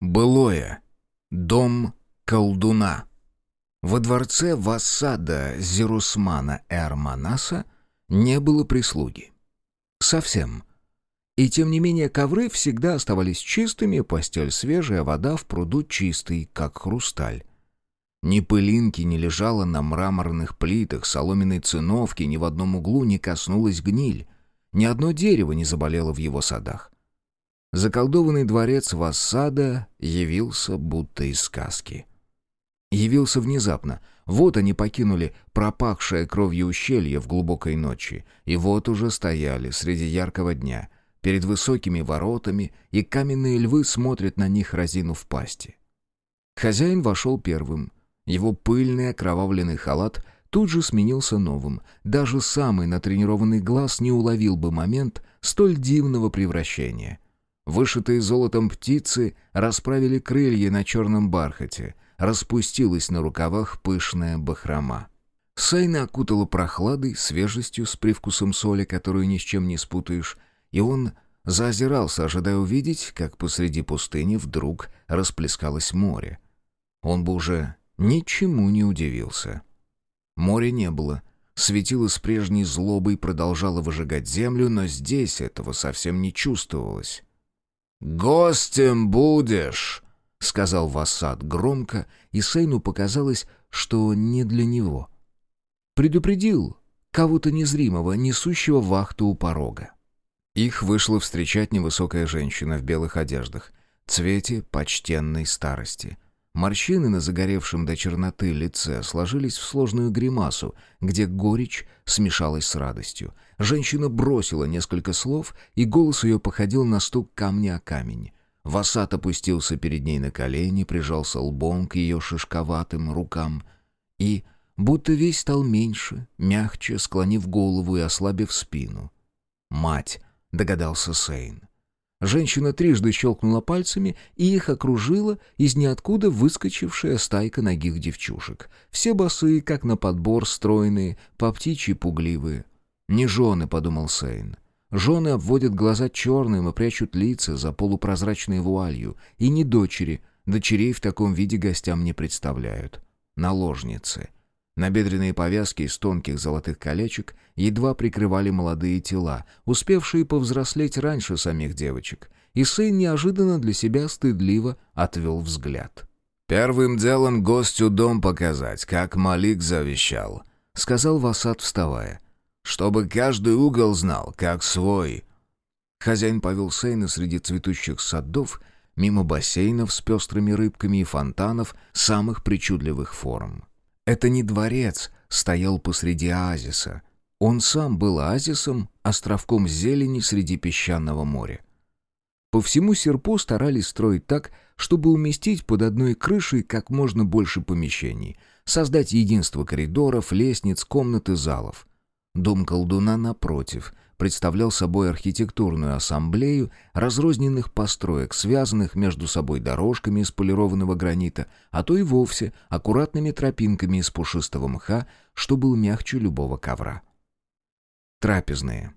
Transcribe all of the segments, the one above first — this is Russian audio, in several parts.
Былое. Дом колдуна. Во дворце Вассада Зерусмана Эрманаса не было прислуги. Совсем. И тем не менее ковры всегда оставались чистыми, постель свежая, вода в пруду чистый, как хрусталь. Ни пылинки не лежало на мраморных плитах, соломенной циновки ни в одном углу не коснулась гниль. Ни одно дерево не заболело в его садах. Заколдованный дворец Вассада явился будто из сказки. Явился внезапно. Вот они покинули пропахшее кровью ущелье в глубокой ночи, и вот уже стояли среди яркого дня, перед высокими воротами, и каменные львы смотрят на них разину в пасти. Хозяин вошел первым. Его пыльный окровавленный халат тут же сменился новым. Даже самый натренированный глаз не уловил бы момент столь дивного превращения — Вышитые золотом птицы расправили крылья на черном бархате, распустилась на рукавах пышная бахрома. Сайна окутала прохладой, свежестью, с привкусом соли, которую ни с чем не спутаешь, и он заозирался, ожидая увидеть, как посреди пустыни вдруг расплескалось море. Он бы уже ничему не удивился. Моря не было. Светило с прежней злобой продолжало выжигать землю, но здесь этого совсем не чувствовалось. «Гостем будешь!» — сказал Вассад громко, и Сейну показалось, что не для него. Предупредил кого-то незримого, несущего вахту у порога. Их вышла встречать невысокая женщина в белых одеждах, цвете почтенной старости — Морщины на загоревшем до черноты лице сложились в сложную гримасу, где горечь смешалась с радостью. Женщина бросила несколько слов, и голос ее походил на стук камня о камень. Васат опустился перед ней на колени, прижался лбом к ее шишковатым рукам и, будто весь стал меньше, мягче, склонив голову и ослабив спину. «Мать», — догадался Сейн. Женщина трижды щелкнула пальцами, и их окружила из ниоткуда выскочившая стайка ногих девчушек. Все босые, как на подбор, стройные, по птичьи пугливые. «Не жены», — подумал Сейн. «Жены обводят глаза черным и прячут лица за полупрозрачной вуалью. И не дочери. Дочерей в таком виде гостям не представляют. Наложницы». Набедренные повязки из тонких золотых колечек едва прикрывали молодые тела, успевшие повзрослеть раньше самих девочек, и сын неожиданно для себя стыдливо отвел взгляд. «Первым делом гостю дом показать, как Малик завещал», — сказал Васад, вставая. «Чтобы каждый угол знал, как свой». Хозяин повел Сейна среди цветущих садов, мимо бассейнов с пестрыми рыбками и фонтанов самых причудливых форм. Это не дворец стоял посреди оазиса. Он сам был оазисом, островком зелени среди песчаного моря. По всему Серпу старались строить так, чтобы уместить под одной крышей как можно больше помещений, создать единство коридоров, лестниц, комнат и залов. Дом колдуна, напротив, представлял собой архитектурную ассамблею разрозненных построек, связанных между собой дорожками из полированного гранита, а то и вовсе аккуратными тропинками из пушистого мха, что был мягче любого ковра. Трапезные.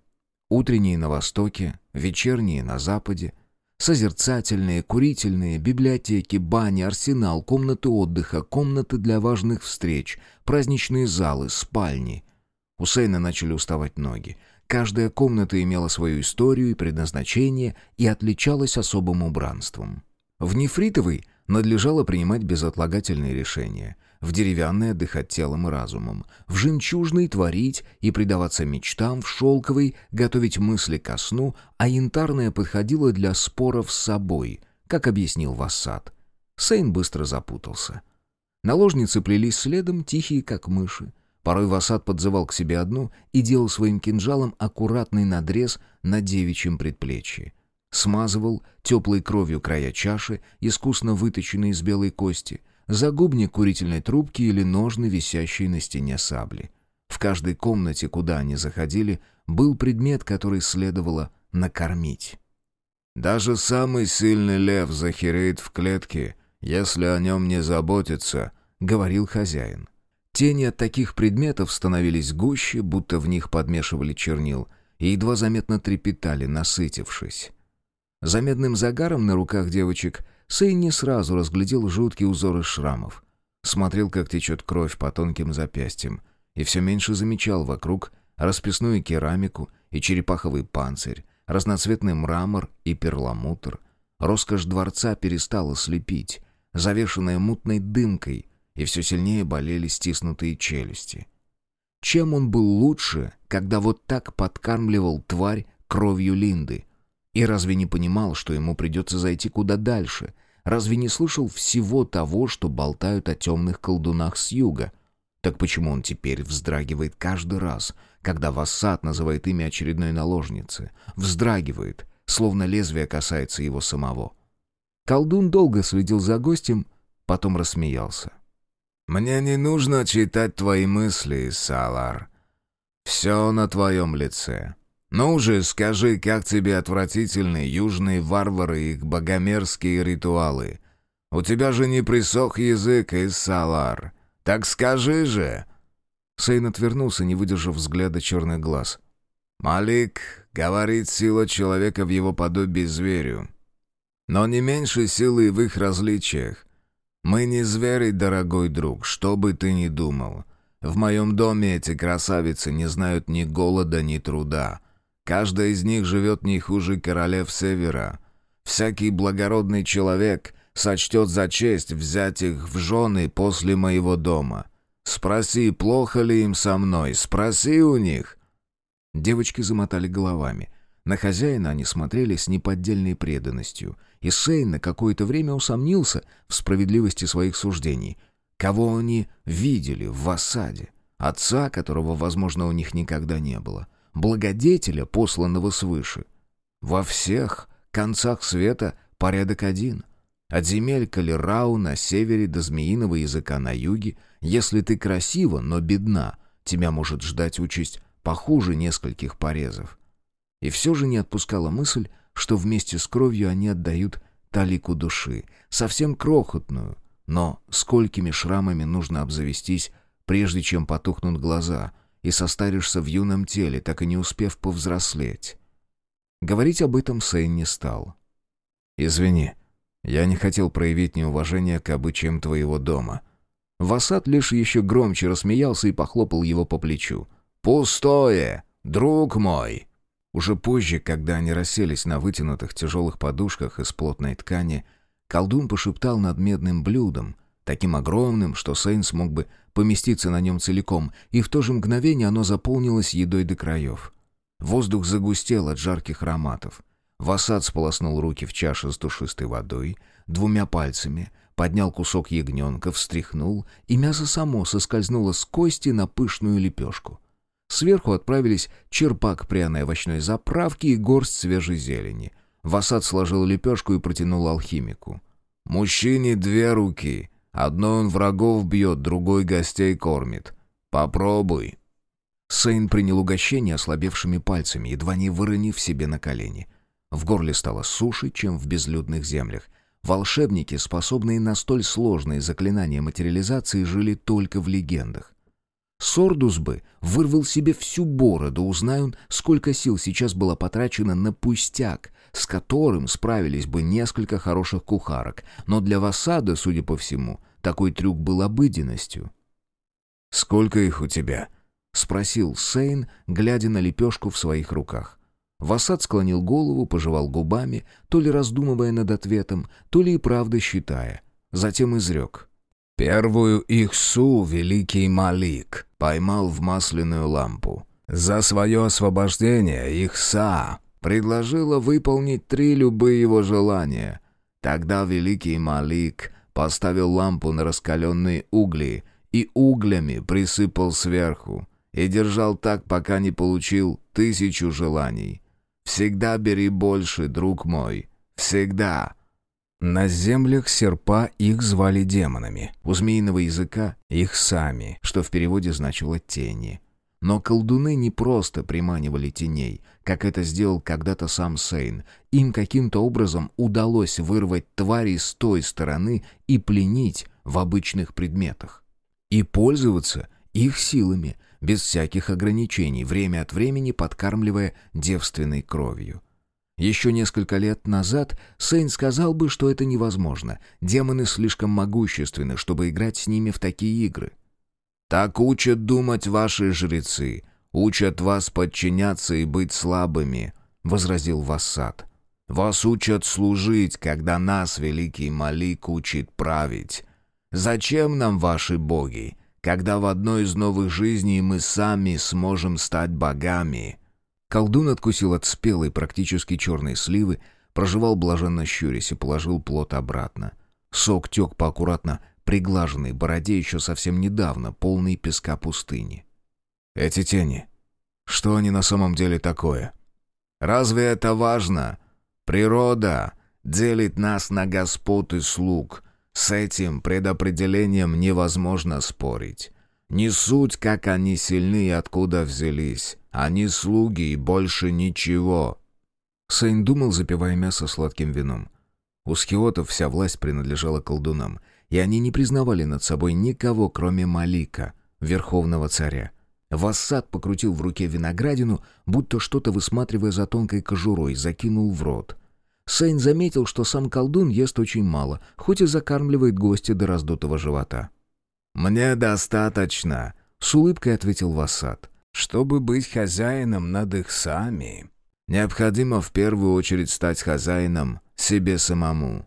Утренние на востоке, вечерние на западе, созерцательные, курительные, библиотеки, бани, арсенал, комнаты отдыха, комнаты для важных встреч, праздничные залы, спальни. У Сейна начали уставать ноги. Каждая комната имела свою историю и предназначение и отличалась особым убранством. В нефритовой надлежало принимать безотлагательные решения, в деревянной отдыхать телом и разумом, в жемчужной творить и предаваться мечтам, в шелковой готовить мысли ко сну, а янтарная подходила для споров с собой, как объяснил Вассад. Сейн быстро запутался. Наложницы плелись следом, тихие, как мыши. Порой Васад подзывал к себе одну и делал своим кинжалом аккуратный надрез на девичьем предплечье. Смазывал теплой кровью края чаши, искусно выточенной из белой кости, загубник курительной трубки или ножны, висящие на стене сабли. В каждой комнате, куда они заходили, был предмет, который следовало накормить. «Даже самый сильный лев захереет в клетке, если о нем не заботиться», — говорил хозяин. Тени от таких предметов становились гуще, будто в них подмешивали чернил, и едва заметно трепетали, насытившись. За загаром на руках девочек Сэй не сразу разглядел жуткие узоры шрамов. Смотрел, как течет кровь по тонким запястьям, и все меньше замечал вокруг расписную керамику и черепаховый панцирь, разноцветный мрамор и перламутр. Роскошь дворца перестала слепить, завешенная мутной дымкой, и все сильнее болели стиснутые челюсти. Чем он был лучше, когда вот так подкармливал тварь кровью Линды? И разве не понимал, что ему придется зайти куда дальше? Разве не слышал всего того, что болтают о темных колдунах с юга? Так почему он теперь вздрагивает каждый раз, когда Вассад называет имя очередной наложницы? Вздрагивает, словно лезвие касается его самого. Колдун долго следил за гостем, потом рассмеялся. «Мне не нужно читать твои мысли, Салар. Все на твоем лице. Ну же, скажи, как тебе отвратительны южные варвары и их богомерзкие ритуалы? У тебя же не присох язык, Салар. Так скажи же!» Сейн отвернулся, не выдержав взгляда черных глаз. «Малик говорит сила человека в его подобии зверю. Но не меньше силы в их различиях. Мы не звери, дорогой друг, что бы ты ни думал. В моем доме эти красавицы не знают ни голода, ни труда. Каждая из них живет не хуже королев Севера. Всякий благородный человек сочтет за честь взять их в жены после моего дома. Спроси, плохо ли им со мной, спроси у них». Девочки замотали головами. На хозяина они смотрели с неподдельной преданностью — и Сейн на какое-то время усомнился в справедливости своих суждений. Кого они видели в осаде? Отца, которого, возможно, у них никогда не было. Благодетеля, посланного свыше. Во всех концах света порядок один. От земель Калерау на севере до змеиного языка на юге. Если ты красива, но бедна, тебя может ждать участь похуже нескольких порезов. И все же не отпускала мысль, что вместе с кровью они отдают талику души, совсем крохотную, но сколькими шрамами нужно обзавестись, прежде чем потухнут глаза, и состаришься в юном теле, так и не успев повзрослеть. Говорить об этом Сейн не стал. «Извини, я не хотел проявить неуважение к обычаям твоего дома». Васад лишь еще громче рассмеялся и похлопал его по плечу. «Пустое, друг мой!» Уже позже, когда они расселись на вытянутых тяжелых подушках из плотной ткани, колдун пошептал над медным блюдом, таким огромным, что Сейн смог бы поместиться на нем целиком, и в то же мгновение оно заполнилось едой до краев. Воздух загустел от жарких ароматов. Васад сполоснул руки в чаше с душистой водой, двумя пальцами, поднял кусок ягненка, встряхнул, и мясо само соскользнуло с кости на пышную лепешку. Сверху отправились черпак пряной овощной заправки и горсть свежей зелени. Васад сложил лепешку и протянул алхимику. «Мужчине две руки. Одной он врагов бьет, другой гостей кормит. Попробуй». Сейн принял угощение ослабевшими пальцами, едва не выронив себе на колени. В горле стало суше, чем в безлюдных землях. Волшебники, способные на столь сложные заклинания материализации, жили только в легендах. Сордус бы вырвал себе всю бороду, узнай он, сколько сил сейчас было потрачено на пустяк, с которым справились бы несколько хороших кухарок, но для Васада, судя по всему, такой трюк был обыденностью. «Сколько их у тебя?» — спросил Сейн, глядя на лепешку в своих руках. Васад склонил голову, пожевал губами, то ли раздумывая над ответом, то ли и правда считая. Затем изрек. Первую их су великий Малик поймал в масляную лампу. За свое освобождение их са предложила выполнить три любые его желания. Тогда великий Малик поставил лампу на раскаленные угли и углями присыпал сверху и держал так, пока не получил тысячу желаний. «Всегда бери больше, друг мой, всегда!» На землях серпа их звали демонами, у змеиного языка — их сами, что в переводе значило «тени». Но колдуны не просто приманивали теней, как это сделал когда-то сам Сейн. Им каким-то образом удалось вырвать твари с той стороны и пленить в обычных предметах. И пользоваться их силами, без всяких ограничений, время от времени подкармливая девственной кровью. Еще несколько лет назад Сейн сказал бы, что это невозможно. Демоны слишком могущественны, чтобы играть с ними в такие игры. «Так учат думать ваши жрецы, учат вас подчиняться и быть слабыми», — возразил Вассад. «Вас учат служить, когда нас, великий Малик, учит править. Зачем нам ваши боги, когда в одной из новых жизней мы сами сможем стать богами?» Колдун откусил от спелой, практически черной сливы, прожевал блаженно щурясь и положил плод обратно. Сок тек по аккуратно приглаженной бороде еще совсем недавно, полной песка пустыни. «Эти тени. Что они на самом деле такое?» «Разве это важно? Природа делит нас на господ и слуг. С этим предопределением невозможно спорить. Не суть, как они сильны и откуда взялись. Они слуги и больше ничего». Сейн думал, запивая мясо сладким вином. У скиотов вся власть принадлежала колдунам, и они не признавали над собой никого, кроме Малика, верховного царя. Вассад покрутил в руке виноградину, будто что-то высматривая за тонкой кожурой, закинул в рот. Сейн заметил, что сам колдун ест очень мало, хоть и закармливает гостя до раздутого живота. «Мне достаточно», — с улыбкой ответил Вассад. «Чтобы быть хозяином над их сами, необходимо в первую очередь стать хозяином себе самому.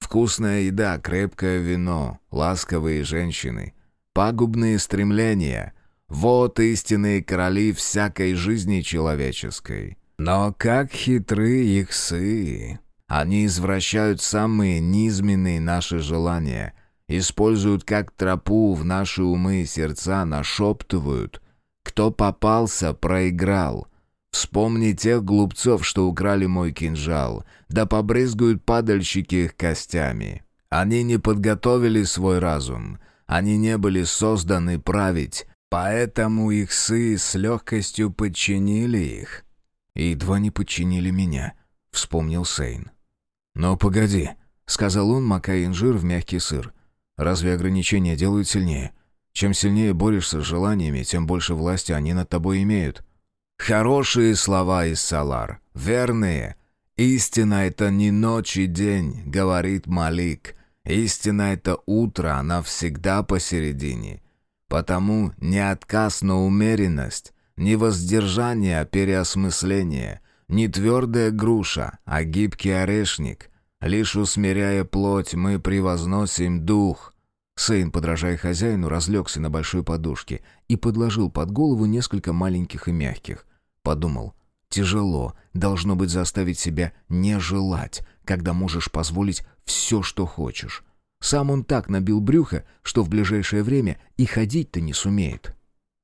Вкусная еда, крепкое вино, ласковые женщины, пагубные стремления — вот истинные короли всякой жизни человеческой. Но как хитры их сы! Они извращают самые низменные наши желания — Используют как тропу в наши умы и сердца, нашептывают. Кто попался, проиграл. Вспомни тех глупцов, что украли мой кинжал, да побрызгают падальщики их костями. Они не подготовили свой разум, они не были созданы править, поэтому их сы с легкостью подчинили их. И едва не подчинили меня, вспомнил Сейн. «Но погоди», — сказал он, макая инжир в мягкий сыр. Разве ограничения делают сильнее? Чем сильнее борешься с желаниями, тем больше власти они над тобой имеют. Хорошие слова из Салар, верные. Истина — это не ночь и день, говорит Малик. Истина — это утро, она всегда посередине. Потому не отказ, но умеренность, не воздержание, а переосмысление, не твердая груша, а гибкий орешник — Лишь усмиряя плоть, мы превозносим дух». Сейн, подражая хозяину, разлегся на большой подушке и подложил под голову несколько маленьких и мягких. Подумал, тяжело, должно быть заставить себя не желать, когда можешь позволить все, что хочешь. Сам он так набил брюхо, что в ближайшее время и ходить-то не сумеет.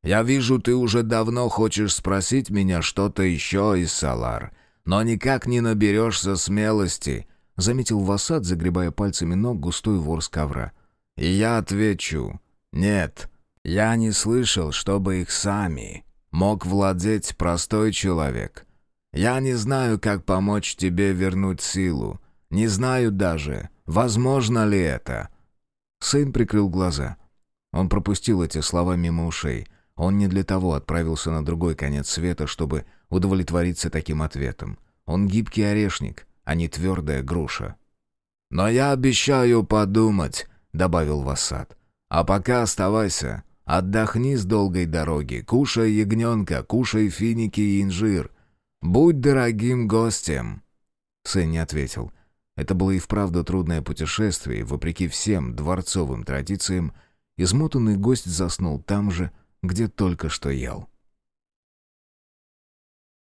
«Я вижу, ты уже давно хочешь спросить меня что-то еще из Салар, но никак не наберешься смелости», — заметил Васад, загребая пальцами ног густой ворс ковра. «И я отвечу. Нет, я не слышал, чтобы их сами мог владеть простой человек. Я не знаю, как помочь тебе вернуть силу. Не знаю даже, возможно ли это». Сын прикрыл глаза. Он пропустил эти слова мимо ушей. Он не для того отправился на другой конец света, чтобы удовлетвориться таким ответом. Он гибкий орешник — а не твердая груша. «Но я обещаю подумать», — добавил Васад. «А пока оставайся. Отдохни с долгой дороги. Кушай ягненка, кушай финики и инжир. Будь дорогим гостем». Сын не ответил. Это было и вправду трудное путешествие, вопреки всем дворцовым традициям, измотанный гость заснул там же, где только что ел.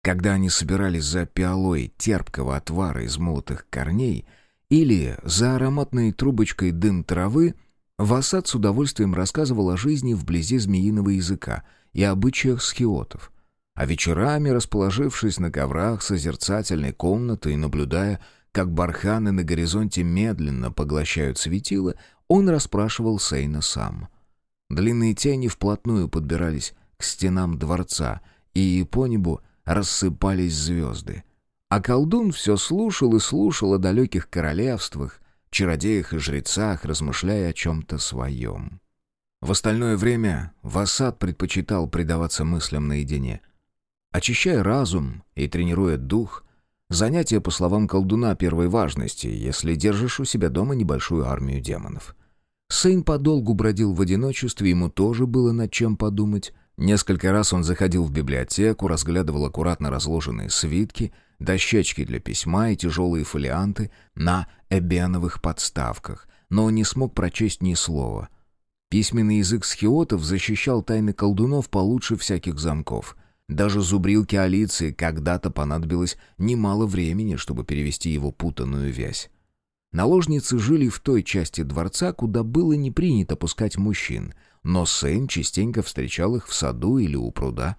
Когда они собирались за пиалой терпкого отвара из молотых корней или за ароматной трубочкой дым травы, Васад с удовольствием рассказывал о жизни вблизи змеиного языка и обычаях схиотов. А вечерами, расположившись на коврах созерцательной комнаты и наблюдая, как барханы на горизонте медленно поглощают светило, он расспрашивал Сейна сам. Длинные тени вплотную подбирались к стенам дворца, и по небу рассыпались звезды. А колдун все слушал и слушал о далеких королевствах, чародеях и жрецах, размышляя о чем-то своем. В остальное время Васад предпочитал предаваться мыслям наедине. Очищая разум и тренируя дух, Занятие, по словам колдуна, первой важности, если держишь у себя дома небольшую армию демонов. Сейн подолгу бродил в одиночестве, ему тоже было над чем подумать. Несколько раз он заходил в библиотеку, разглядывал аккуратно разложенные свитки, дощечки для письма и тяжелые фолианты на эбеновых подставках, но он не смог прочесть ни слова. Письменный язык схиотов защищал тайны колдунов получше всяких замков. Даже зубрилке Алиции когда-то понадобилось немало времени, чтобы перевести его путанную вязь. Наложницы жили в той части дворца, куда было не принято пускать мужчин, но Сэн частенько встречал их в саду или у пруда.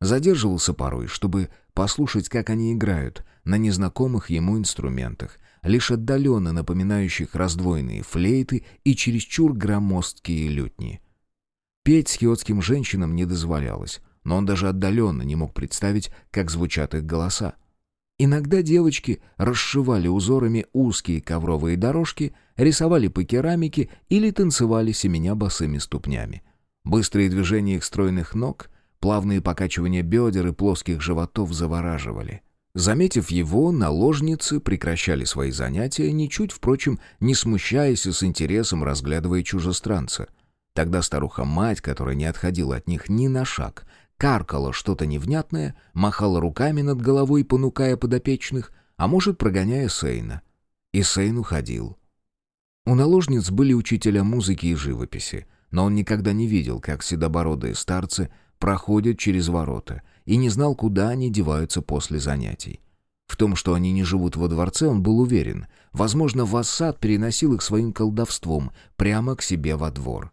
Задерживался порой, чтобы послушать, как они играют, на незнакомых ему инструментах, лишь отдаленно напоминающих раздвоенные флейты и чересчур громоздкие лютни. Петь скиотским женщинам не дозволялось, но он даже отдаленно не мог представить, как звучат их голоса. Иногда девочки расшивали узорами узкие ковровые дорожки, рисовали по керамике или танцевали семеня босыми ступнями. Быстрые движения их стройных ног, плавные покачивания бедер и плоских животов завораживали. Заметив его, наложницы прекращали свои занятия, ничуть, впрочем, не смущаясь и с интересом разглядывая чужестранца. Тогда старуха-мать, которая не отходила от них ни на шаг, каркала что-то невнятное, махала руками над головой, понукая подопечных, а может, прогоняя Сейна. И Сейн уходил. У наложниц были учителя музыки и живописи, но он никогда не видел, как седобородые старцы проходят через ворота, и не знал, куда они деваются после занятий. В том, что они не живут во дворце, он был уверен. Возможно, Вассад переносил их своим колдовством прямо к себе во двор.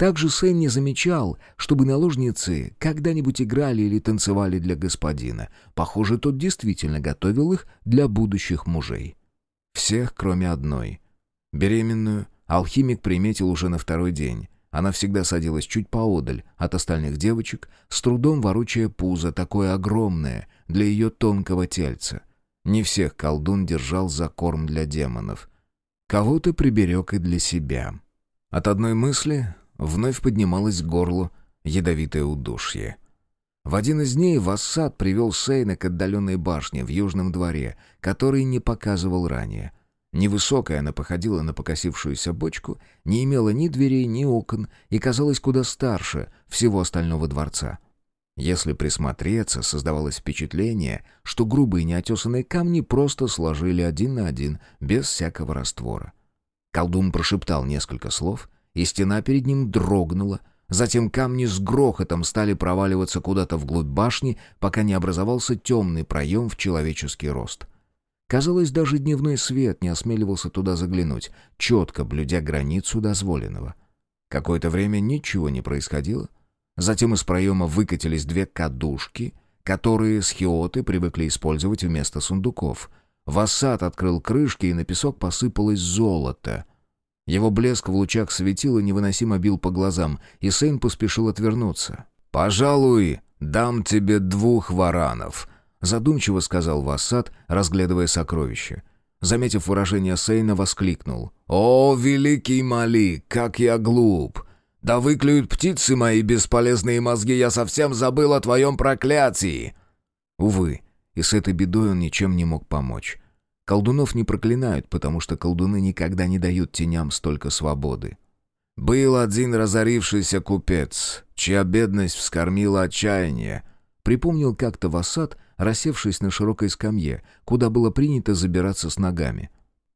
Также Сэн не замечал, чтобы наложницы когда-нибудь играли или танцевали для господина. Похоже, тот действительно готовил их для будущих мужей. Всех, кроме одной. Беременную алхимик приметил уже на второй день. Она всегда садилась чуть поодаль от остальных девочек, с трудом ворочая пузо, такое огромное для ее тонкого тельца. Не всех колдун держал за корм для демонов. Кого-то приберег и для себя. От одной мысли вновь поднималось к горлу ядовитое удушье. В один из дней Вассад привел Сейна к отдаленной башне в южном дворе, который не показывал ранее. Невысокая она походила на покосившуюся бочку, не имела ни дверей, ни окон и казалась куда старше всего остального дворца. Если присмотреться, создавалось впечатление, что грубые неотесанные камни просто сложили один на один, без всякого раствора. Колдун прошептал несколько слов — и стена перед ним дрогнула. Затем камни с грохотом стали проваливаться куда-то вглубь башни, пока не образовался темный проем в человеческий рост. Казалось, даже дневной свет не осмеливался туда заглянуть, четко блюдя границу дозволенного. Какое-то время ничего не происходило. Затем из проема выкатились две кадушки, которые схиоты привыкли использовать вместо сундуков. Вассад открыл крышки, и на песок посыпалось золото. Его блеск в лучах светила невыносимо бил по глазам, и Сейн поспешил отвернуться. «Пожалуй, дам тебе двух варанов», — задумчиво сказал Вассад, разглядывая сокровища. Заметив выражение Сейна, воскликнул. «О, великий Мали, как я глуп! Да выклюют птицы мои бесполезные мозги, я совсем забыл о твоем проклятии!» Увы, и с этой бедой он ничем не мог помочь. Колдунов не проклинают, потому что колдуны никогда не дают теням столько свободы. «Был один разорившийся купец, чья бедность вскормила отчаяние», припомнил как-то Васад, рассевшись на широкой скамье, куда было принято забираться с ногами.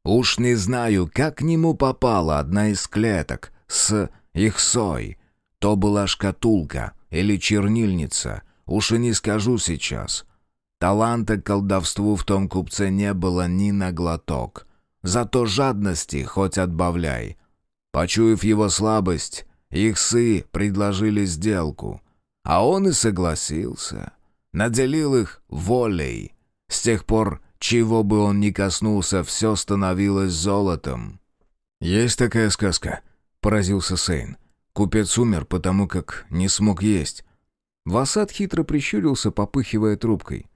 «Уж не знаю, как к нему попала одна из клеток с ихсой. То была шкатулка или чернильница, уж и не скажу сейчас. Таланта к колдовству в том купце не было ни на глоток. Зато жадности хоть отбавляй. Почуяв его слабость, их сы предложили сделку. А он и согласился. Наделил их волей. С тех пор, чего бы он ни коснулся, все становилось золотом. «Есть такая сказка», — поразился Сейн. Купец умер, потому как не смог есть. Васад хитро прищурился, попыхивая трубкой.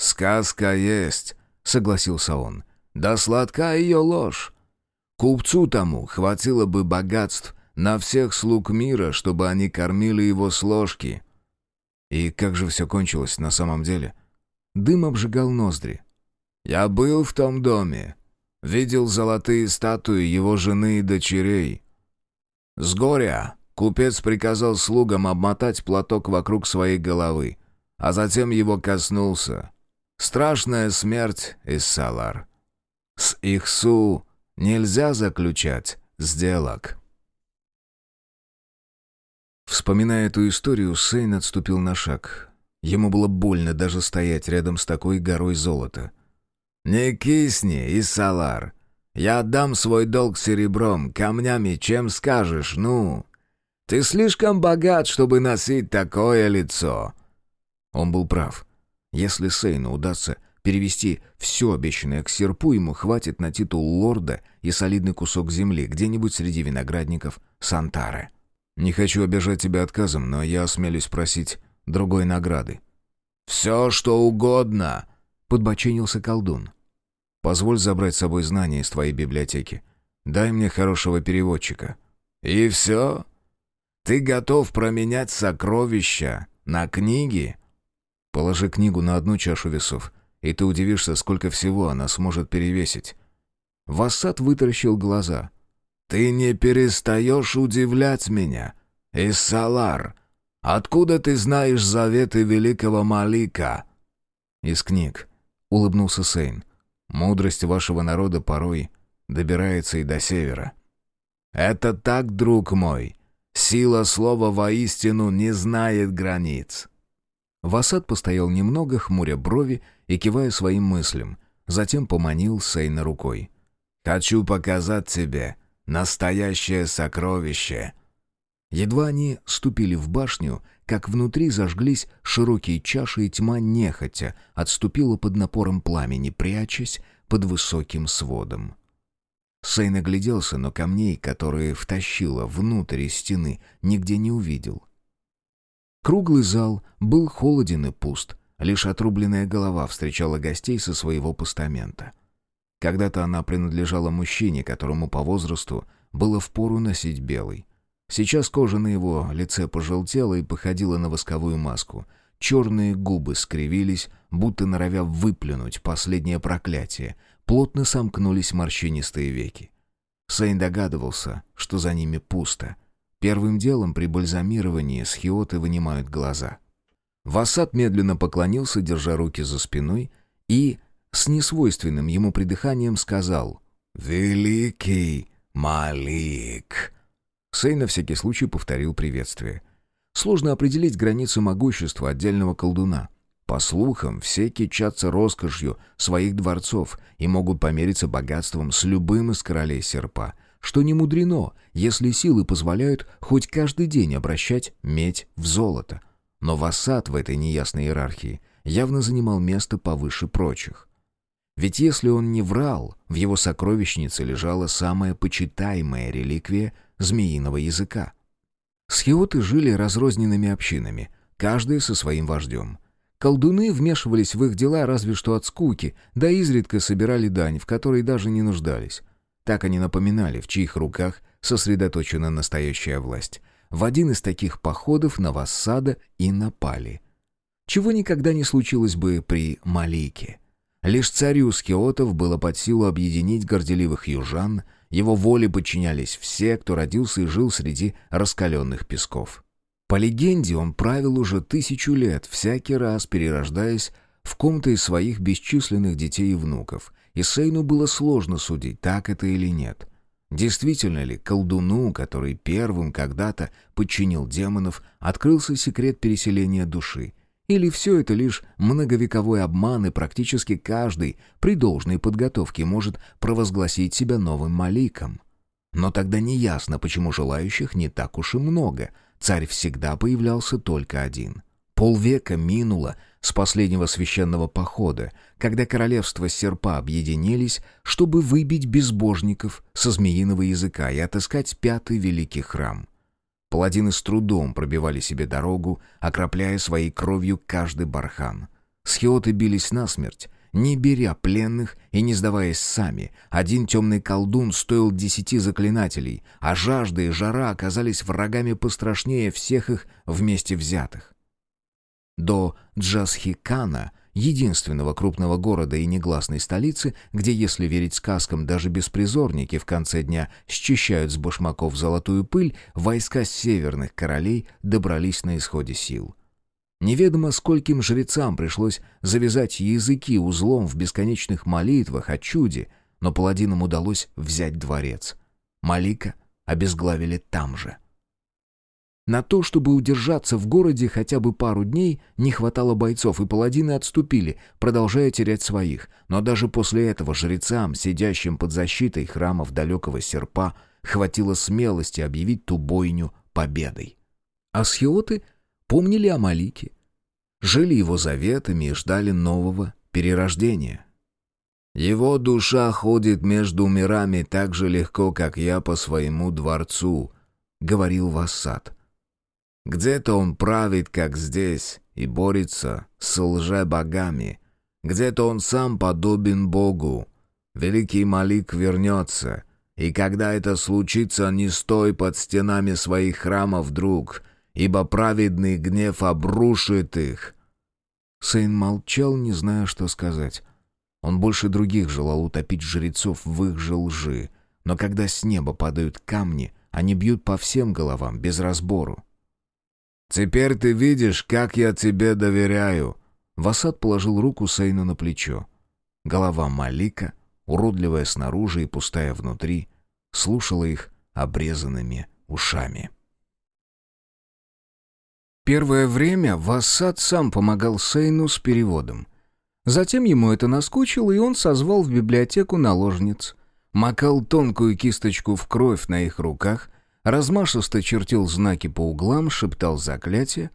«Сказка есть», — согласился он. «Да сладка ее ложь. Купцу тому хватило бы богатств на всех слуг мира, чтобы они кормили его с ложки». И как же все кончилось на самом деле? Дым обжигал ноздри. Я был в том доме. Видел золотые статуи его жены и дочерей. С горя купец приказал слугам обмотать платок вокруг своей головы, а затем его коснулся. Страшная смерть из Салар. С Ихсу нельзя заключать сделок. Вспоминая эту историю, Сейн отступил на шаг. Ему было больно даже стоять рядом с такой горой золота. «Не кисни, Исалар. Я отдам свой долг серебром, камнями, чем скажешь, ну. Ты слишком богат, чтобы носить такое лицо». Он был прав. Если Сейну удастся перевести все обещанное к серпу, ему хватит на титул лорда и солидный кусок земли где-нибудь среди виноградников Сантары. Не хочу обижать тебя отказом, но я осмелюсь просить другой награды». «Все, что угодно!» — подбоченился колдун. «Позволь забрать с собой знания из твоей библиотеки. Дай мне хорошего переводчика». «И все? Ты готов променять сокровища на книги?» «Положи книгу на одну чашу весов, и ты удивишься, сколько всего она сможет перевесить». Вассад вытаращил глаза. «Ты не перестаешь удивлять меня, Иссалар. Откуда ты знаешь заветы великого Малика?» «Из книг», — улыбнулся Сейн. «Мудрость вашего народа порой добирается и до севера». «Это так, друг мой. Сила слова воистину не знает границ». Васад постоял немного, хмуря брови и кивая своим мыслям, затем поманил Сейна рукой. «Хочу показать тебе Настоящее сокровище!» Едва они ступили в башню, как внутри зажглись широкие чаши, и тьма нехотя отступила под напором пламени, прячась под высоким сводом. Сейн огляделся, но камней, которые втащила внутрь стены, нигде не увидел. Круглый зал был холоден и пуст, лишь отрубленная голова встречала гостей со своего постамента. Когда-то она принадлежала мужчине, которому по возрасту было впору носить белый. Сейчас кожа на его лице пожелтела и походила на восковую маску. Черные губы скривились, будто норовя выплюнуть последнее проклятие. Плотно сомкнулись морщинистые веки. Сейн догадывался, что за ними пусто. Первым делом при бальзамировании схиоты вынимают глаза. Васад медленно поклонился, держа руки за спиной, и с несвойственным ему придыханием сказал «Великий Малик». Сей на всякий случай повторил приветствие. Сложно определить границы могущества отдельного колдуна. По слухам, все кичатся роскошью своих дворцов и могут помериться богатством с любым из королей серпа, что не мудрено, если силы позволяют хоть каждый день обращать медь в золото. Но Вассад в этой неясной иерархии явно занимал место повыше прочих. Ведь если он не врал, в его сокровищнице лежала самая почитаемая реликвия змеиного языка. Схиоты жили разрозненными общинами, каждая со своим вождем. Колдуны вмешивались в их дела разве что от скуки, да изредка собирали дань, в которой даже не нуждались. Так они напоминали, в чьих руках сосредоточена настоящая власть. В один из таких походов на Вассада и напали. Чего никогда не случилось бы при Малике. Лишь царю скиотов было под силу объединить горделивых южан, его воле подчинялись все, кто родился и жил среди раскаленных песков. По легенде, он правил уже тысячу лет, всякий раз перерождаясь в ком-то из своих бесчисленных детей и внуков, и Сейну было сложно судить, так это или нет. Действительно ли колдуну, который первым когда-то подчинил демонов, открылся секрет переселения души, или все это лишь многовековой обман, и практически каждый при должной подготовке может провозгласить себя новым маликом? Но тогда неясно, почему желающих не так уж и много. Царь всегда появлялся только один. Полвека минуло с последнего священного похода, когда королевства серпа объединились, чтобы выбить безбожников со змеиного языка и отыскать пятый великий храм. Паладины с трудом пробивали себе дорогу, окропляя своей кровью каждый бархан. Схиоты бились насмерть, не беря пленных и не сдаваясь сами. Один темный колдун стоил десяти заклинателей, а жажда и жара оказались врагами пострашнее всех их вместе взятых. До Джасхикана единственного крупного города и негласной столицы, где, если верить сказкам, даже беспризорники в конце дня счищают с башмаков золотую пыль, войска северных королей добрались на исходе сил. Неведомо скольким жрецам пришлось завязать языки узлом в бесконечных молитвах о чуде, но паладинам удалось взять дворец. Малика обезглавили там же. На то, чтобы удержаться в городе хотя бы пару дней, не хватало бойцов, и паладины отступили, продолжая терять своих. Но даже после этого жрецам, сидящим под защитой храмов далекого серпа, хватило смелости объявить ту бойню победой. А схиоты помнили о Малике, жили его заветами и ждали нового перерождения. «Его душа ходит между мирами так же легко, как я по своему дворцу», — говорил Вассад. Где-то он правит, как здесь, и борется с лже-богами. Где-то он сам подобен Богу. Великий Малик вернется, и когда это случится, не стой под стенами своих храмов, друг, ибо праведный гнев обрушит их». Сейн молчал, не зная, что сказать. Он больше других желал утопить жрецов в их же лжи, но когда с неба падают камни, они бьют по всем головам, без разбору. «Теперь ты видишь, как я тебе доверяю». Васад положил руку Сейну на плечо. Голова Малика, уродливая снаружи и пустая внутри, слушала их обрезанными ушами. Первое время Вассад сам помогал Сейну с переводом. Затем ему это наскучило, и он созвал в библиотеку наложниц. Макал тонкую кисточку в кровь на их руках размашисто чертил знаки по углам, шептал заклятия.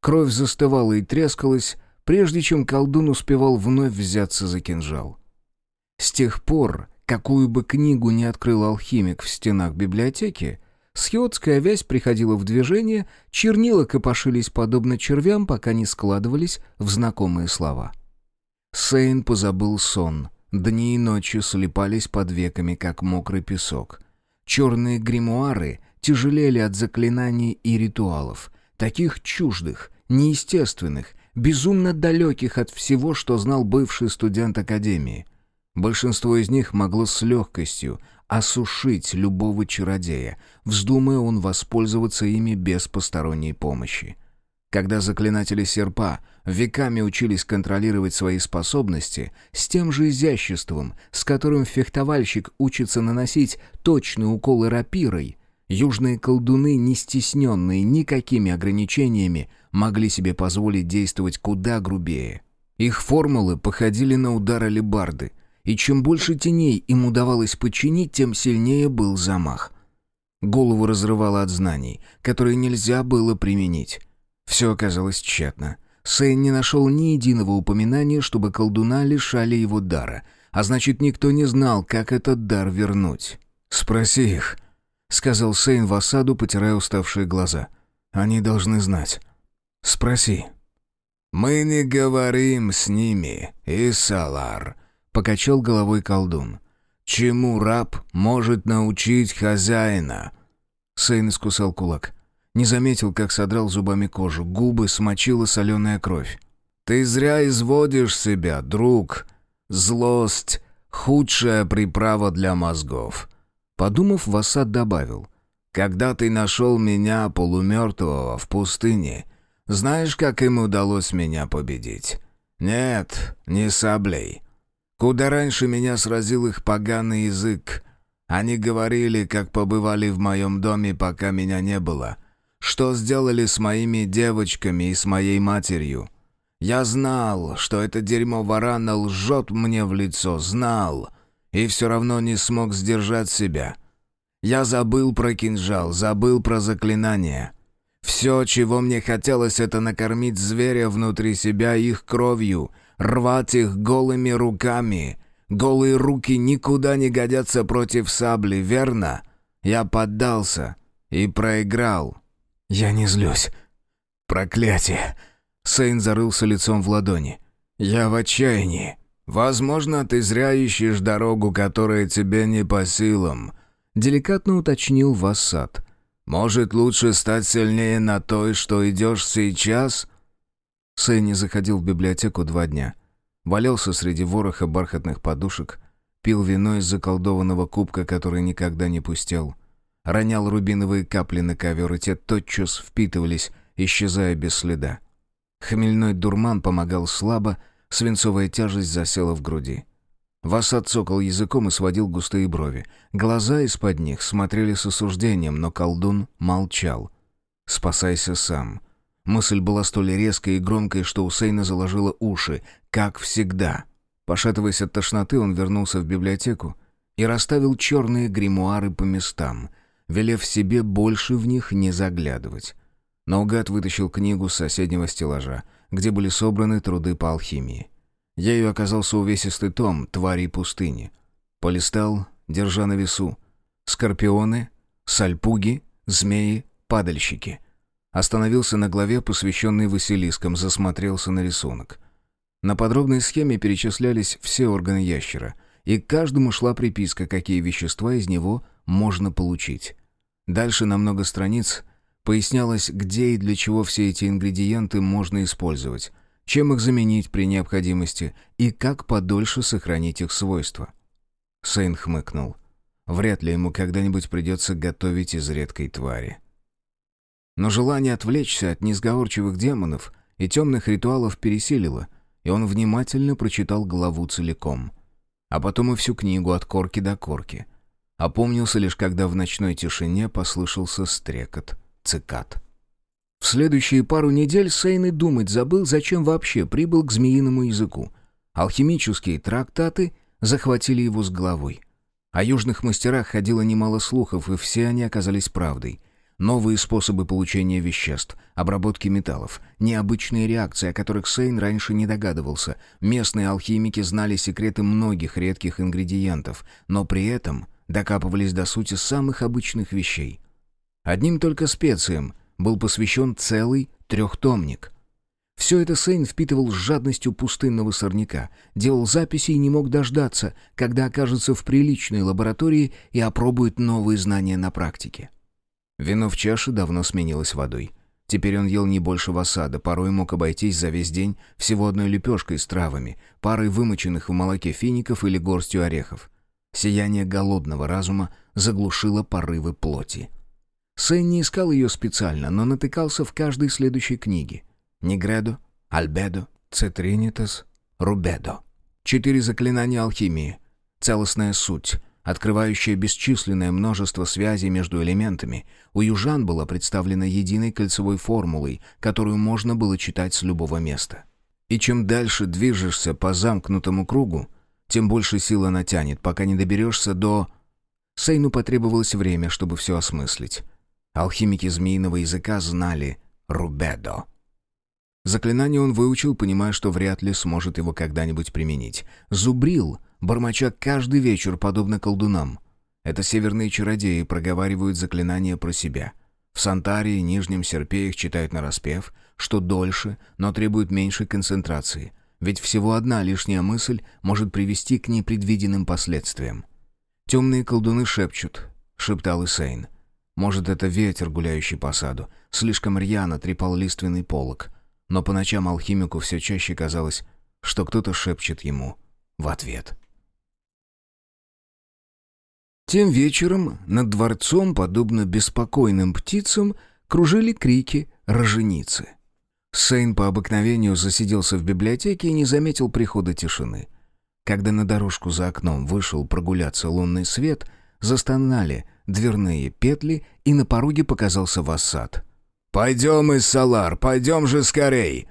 Кровь застывала и трескалась, прежде чем колдун успевал вновь взяться за кинжал. С тех пор, какую бы книгу ни открыл алхимик в стенах библиотеки, схиотская вязь приходила в движение, чернила копошились подобно червям, пока не складывались в знакомые слова. Сейн позабыл сон. Дни и ночи слепались под веками, как мокрый песок. Черные гримуары тяжелели от заклинаний и ритуалов, таких чуждых, неестественных, безумно далеких от всего, что знал бывший студент Академии. Большинство из них могло с легкостью осушить любого чародея, вздумая он воспользоваться ими без посторонней помощи. Когда заклинатели серпа веками учились контролировать свои способности с тем же изяществом, с которым фехтовальщик учится наносить точные уколы рапирой, Южные колдуны, не стесненные никакими ограничениями, могли себе позволить действовать куда грубее. Их формулы походили на удар алебарды, и чем больше теней им удавалось подчинить, тем сильнее был замах. Голову разрывало от знаний, которые нельзя было применить. Все оказалось тщетно. Сэн не нашел ни единого упоминания, чтобы колдуна лишали его дара, а значит, никто не знал, как этот дар вернуть. «Спроси их», — сказал Сейн в осаду, потирая уставшие глаза. «Они должны знать. Спроси». «Мы не говорим с ними, Исалар», — покачал головой колдун. «Чему раб может научить хозяина?» Сейн искусал кулак. Не заметил, как содрал зубами кожу. Губы смочила соленая кровь. «Ты зря изводишь себя, друг. Злость — худшая приправа для мозгов. Подумав, Васад добавил. «Когда ты нашел меня, полумертвого, в пустыне, знаешь, как им удалось меня победить? Нет, не саблей. Куда раньше меня сразил их поганый язык. Они говорили, как побывали в моем доме, пока меня не было. Что сделали с моими девочками и с моей матерью. Я знал, что это дерьмо варана лжет мне в лицо, знал и все равно не смог сдержать себя. Я забыл про кинжал, забыл про заклинание. Все, чего мне хотелось, это накормить зверя внутри себя их кровью, рвать их голыми руками. Голые руки никуда не годятся против сабли, верно? Я поддался и проиграл. Я не злюсь. Проклятие. Сейн зарылся лицом в ладони. Я в отчаянии. «Возможно, ты зря ищешь дорогу, которая тебе не по силам», — деликатно уточнил Вассад. «Может, лучше стать сильнее на той, что идешь сейчас?» Сэнни заходил в библиотеку два дня. Валялся среди вороха бархатных подушек, пил вино из заколдованного кубка, который никогда не пустел. Ронял рубиновые капли на ковер, и те тотчас впитывались, исчезая без следа. Хмельной дурман помогал слабо, свинцовая тяжесть засела в груди. Васад цокал языком и сводил густые брови. Глаза из-под них смотрели с осуждением, но колдун молчал. «Спасайся сам». Мысль была столь резкой и громкой, что у Сейна заложило уши, как всегда. Пошатываясь от тошноты, он вернулся в библиотеку и расставил черные гримуары по местам, велев себе больше в них не заглядывать. Наугад вытащил книгу с соседнего стеллажа, где были собраны труды по алхимии. Ею оказался увесистый том «Твари пустыни». Полистал, держа на весу. Скорпионы, сальпуги, змеи, падальщики. Остановился на главе, посвященной Василискам, засмотрелся на рисунок. На подробной схеме перечислялись все органы ящера, и к каждому шла приписка, какие вещества из него можно получить. Дальше на много страниц пояснялось, где и для чего все эти ингредиенты можно использовать, чем их заменить при необходимости и как подольше сохранить их свойства. Сейн хмыкнул. Вряд ли ему когда-нибудь придется готовить из редкой твари. Но желание отвлечься от несговорчивых демонов и темных ритуалов пересилило, и он внимательно прочитал главу целиком. А потом и всю книгу от корки до корки. Опомнился лишь, когда в ночной тишине послышался стрекот цикад. В следующие пару недель Сейн и думать забыл, зачем вообще прибыл к змеиному языку. Алхимические трактаты захватили его с головой. О южных мастерах ходило немало слухов, и все они оказались правдой. Новые способы получения веществ, обработки металлов, необычные реакции, о которых Сейн раньше не догадывался. Местные алхимики знали секреты многих редких ингредиентов, но при этом докапывались до сути самых обычных вещей. Одним только специям был посвящен целый трехтомник. Все это Сейн впитывал с жадностью пустынного сорняка, делал записи и не мог дождаться, когда окажется в приличной лаборатории и опробует новые знания на практике. Вино в чаше давно сменилось водой. Теперь он ел не больше васада, порой мог обойтись за весь день всего одной лепешкой с травами, парой вымоченных в молоке фиников или горстью орехов. Сияние голодного разума заглушило порывы плоти. Сэн не искал ее специально, но натыкался в каждой следующей книге. Негредо, Альбедо, Цетринитас, Рубедо. Четыре заклинания алхимии. Целостная суть, открывающая бесчисленное множество связей между элементами, у южан была представлена единой кольцевой формулой, которую можно было читать с любого места. И чем дальше движешься по замкнутому кругу, тем больше сила натянет, пока не доберешься до... Сейну потребовалось время, чтобы все осмыслить. Алхимики змеиного языка знали «рубедо». Заклинание он выучил, понимая, что вряд ли сможет его когда-нибудь применить. Зубрил бормоча каждый вечер, подобно колдунам. Это северные чародеи проговаривают заклинания про себя. В Сантарии и Нижнем Серпе их читают нараспев, что дольше, но требует меньшей концентрации. Ведь всего одна лишняя мысль может привести к непредвиденным последствиям. «Темные колдуны шепчут», — шептал Исейн. «Может, это ветер, гуляющий по саду. Слишком рьяно трепал лиственный полог. Но по ночам алхимику все чаще казалось, что кто-то шепчет ему в ответ». Тем вечером над дворцом, подобно беспокойным птицам, кружили крики роженицы. Сейн по обыкновению засиделся в библиотеке и не заметил прихода тишины. Когда на дорожку за окном вышел прогуляться лунный свет, застонали дверные петли, и на пороге показался Вассад. «Пойдем, Иссалар, пойдем же скорей!»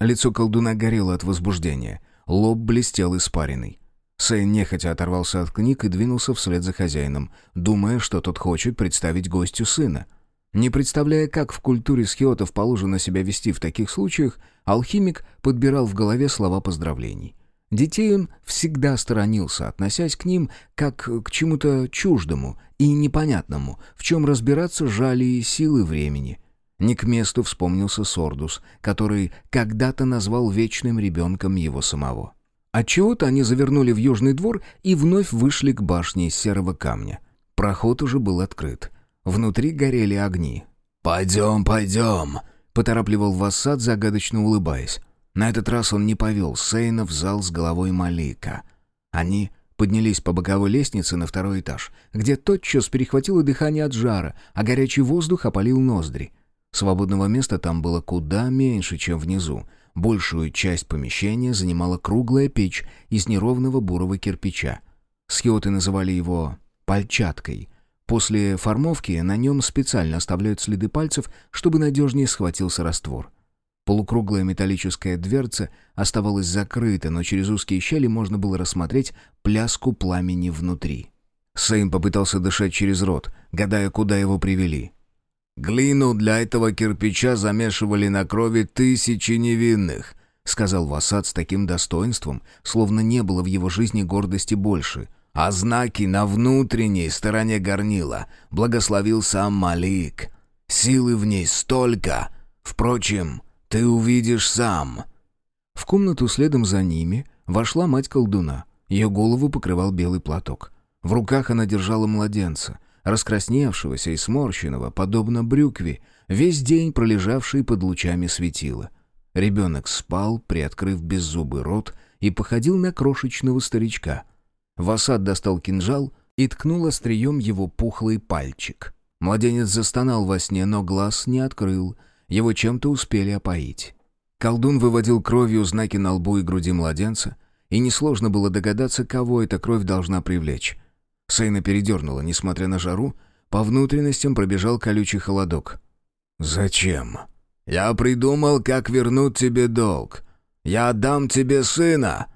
Лицо колдуна горело от возбуждения. Лоб блестел испариной. Сэн нехотя оторвался от книг и двинулся вслед за хозяином, думая, что тот хочет представить гостю сына. Не представляя, как в культуре схиотов положено себя вести в таких случаях, алхимик подбирал в голове слова поздравлений. Детей он всегда сторонился, относясь к ним как к чему-то чуждому и непонятному, в чем разбираться жали и силы времени. Не к месту вспомнился Сордус, который когда-то назвал вечным ребенком его самого. Отчего-то они завернули в южный двор и вновь вышли к башне из серого камня. Проход уже был открыт. Внутри горели огни. «Пойдем, пойдем!» — поторапливал Вассад, загадочно улыбаясь. На этот раз он не повел Сейна в зал с головой Малика. Они поднялись по боковой лестнице на второй этаж, где тотчас перехватило дыхание от жара, а горячий воздух опалил ноздри. Свободного места там было куда меньше, чем внизу. Большую часть помещения занимала круглая печь из неровного бурого кирпича. Схиоты называли его «пальчаткой». После формовки на нем специально оставляют следы пальцев, чтобы надежнее схватился раствор. Полукруглая металлическая дверца оставалась закрыта, но через узкие щели можно было рассмотреть пляску пламени внутри. Сейн попытался дышать через рот, гадая, куда его привели. «Глину для этого кирпича замешивали на крови тысячи невинных», сказал Васад с таким достоинством, словно не было в его жизни гордости больше. «А знаки на внутренней стороне горнила благословил сам Малик. Силы в ней столько. Впрочем, ты увидишь сам». В комнату следом за ними вошла мать колдуна. Ее голову покрывал белый платок. В руках она держала младенца — раскрасневшегося и сморщенного, подобно брюкве, весь день пролежавший под лучами светила. Ребенок спал, приоткрыв беззубый рот, и походил на крошечного старичка. Васад достал кинжал и ткнул острием его пухлый пальчик. Младенец застонал во сне, но глаз не открыл, его чем-то успели опоить. Колдун выводил кровью знаки на лбу и груди младенца, и несложно было догадаться, кого эта кровь должна привлечь. Сейна передернула, несмотря на жару, по внутренностям пробежал колючий холодок. «Зачем? Я придумал, как вернуть тебе долг. Я отдам тебе сына!»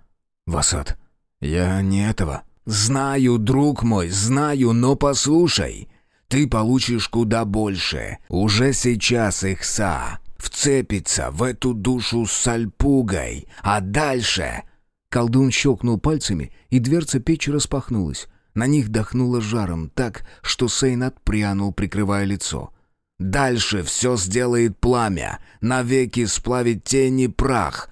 «Васад, я не этого». «Знаю, друг мой, знаю, но послушай. Ты получишь куда больше. Уже сейчас Ихса вцепится в эту душу с сальпугой. А дальше...» Колдун щелкнул пальцами, и дверца печи распахнулась. На них дохнуло жаром так, что Сейн отпрянул, прикрывая лицо. «Дальше все сделает пламя, навеки сплавит тени прах».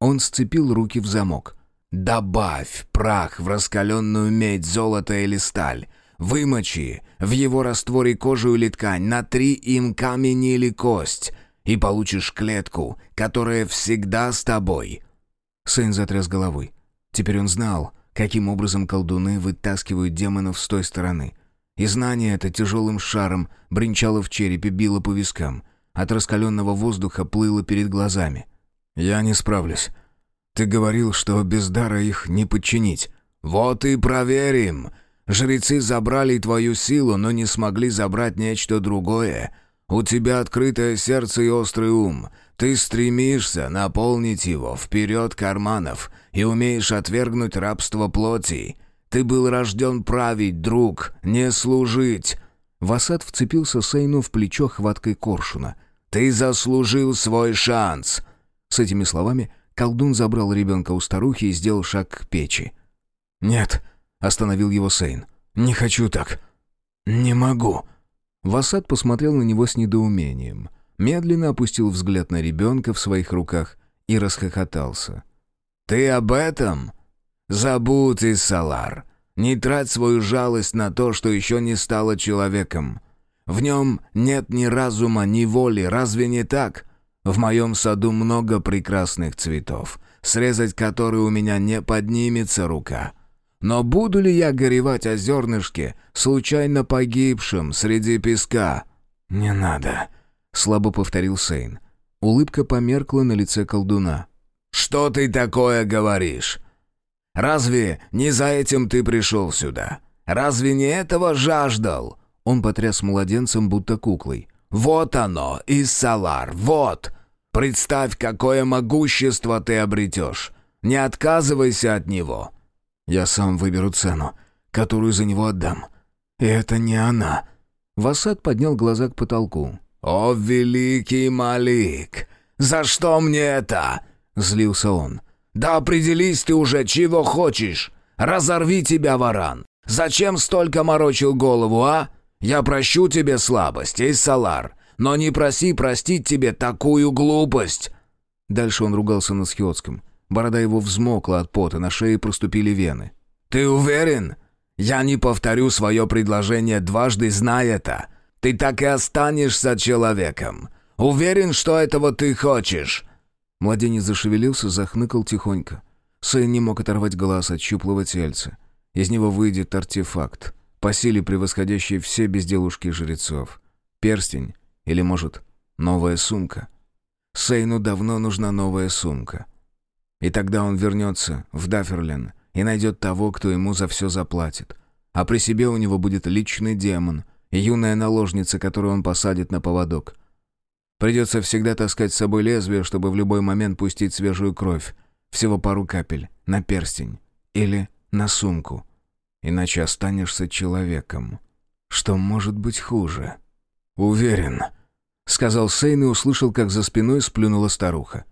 Он сцепил руки в замок. «Добавь прах в раскаленную медь, золото или сталь. Вымочи в его растворе кожу или ткань, натри им камень или кость, и получишь клетку, которая всегда с тобой». Сын затряс головой. Теперь он знал, каким образом колдуны вытаскивают демонов с той стороны. И знание это тяжелым шаром бренчало в черепе, било по вискам. От раскаленного воздуха плыло перед глазами. «Я не справлюсь. Ты говорил, что без дара их не подчинить». «Вот и проверим. Жрецы забрали твою силу, но не смогли забрать нечто другое. У тебя открытое сердце и острый ум. Ты стремишься наполнить его вперед карманов и умеешь отвергнуть рабство плоти. Ты был рожден править, друг, не служить». Васад вцепился Сейну в плечо хваткой коршуна. «Ты заслужил свой шанс!» С этими словами колдун забрал ребенка у старухи и сделал шаг к печи. «Нет», — остановил его Сейн. «Не хочу так. Не могу». Васад посмотрел на него с недоумением медленно опустил взгляд на ребенка в своих руках и расхохотался. «Ты об этом? Забудь, Иссалар. Не трать свою жалость на то, что еще не стало человеком. В нем нет ни разума, ни воли, разве не так? В моем саду много прекрасных цветов, срезать которые у меня не поднимется рука». Но буду ли я горевать о зернышке, случайно погибшем среди песка? Не надо. — слабо повторил Сейн. Улыбка померкла на лице колдуна. «Что ты такое говоришь? Разве не за этим ты пришел сюда? Разве не этого жаждал?» Он потряс младенцем, будто куклой. «Вот оно, Иссалар, вот! Представь, какое могущество ты обретешь! Не отказывайся от него!» «Я сам выберу цену, которую за него отдам. И это не она!» Васад поднял глаза к потолку. «О, великий Малик! За что мне это?» — злился он. «Да определись ты уже, чего хочешь! Разорви тебя, варан! Зачем столько морочил голову, а? Я прощу тебе слабость, Эйсалар, но не проси простить тебе такую глупость!» Дальше он ругался на схиотском. Борода его взмокла от пота, на шее проступили вены. «Ты уверен? Я не повторю свое предложение дважды, зная это. Ты так и останешься человеком. Уверен, что этого ты хочешь?» Младенец зашевелился, захныкал тихонько. Сын не мог оторвать глаз от щуплого тельца. Из него выйдет артефакт, по силе превосходящий все безделушки жрецов. Перстень или, может, новая сумка. Сейну давно нужна новая сумка. И тогда он вернется в Дафферлен и найдет того, кто ему за все заплатит. А при себе у него будет личный демон, юная наложница, которую он посадит на поводок. Придется всегда таскать с собой лезвие, чтобы в любой момент пустить свежую кровь. Всего пару капель. На перстень. Или на сумку. Иначе останешься человеком. Что может быть хуже? «Уверен», — сказал Сейн и услышал, как за спиной сплюнула старуха.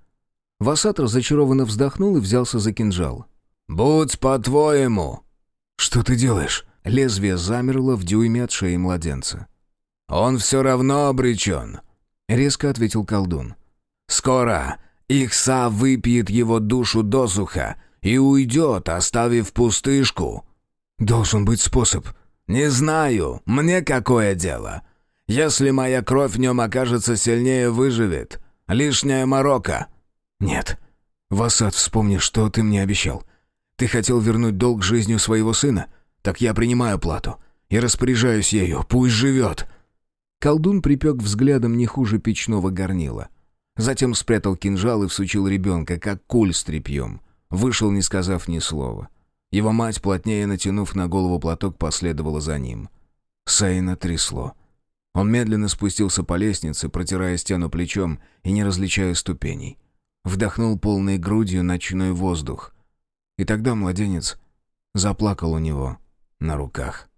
Васат разочарованно вздохнул и взялся за кинжал. «Будь по-твоему!» «Что ты делаешь?» Лезвие замерло в дюйме от шеи младенца. «Он все равно обречен», — резко ответил колдун. «Скоро Ихса выпьет его душу досуха и уйдет, оставив пустышку». «Должен быть способ». «Не знаю. Мне какое дело? Если моя кровь в нем окажется сильнее, выживет. Лишняя морока». «Нет. Васад, вспомни, что ты мне обещал. Ты хотел вернуть долг жизнью своего сына? Так я принимаю плату и распоряжаюсь ею. Пусть живет». Колдун припек взглядом не хуже печного горнила. Затем спрятал кинжал и всучил ребенка, как куль с тряпьем. Вышел, не сказав ни слова. Его мать, плотнее натянув на голову платок, последовала за ним. Сейна трясло. Он медленно спустился по лестнице, протирая стену плечом и не различая ступеней. Вдохнул полной грудью ночной воздух. И тогда младенец заплакал у него на руках.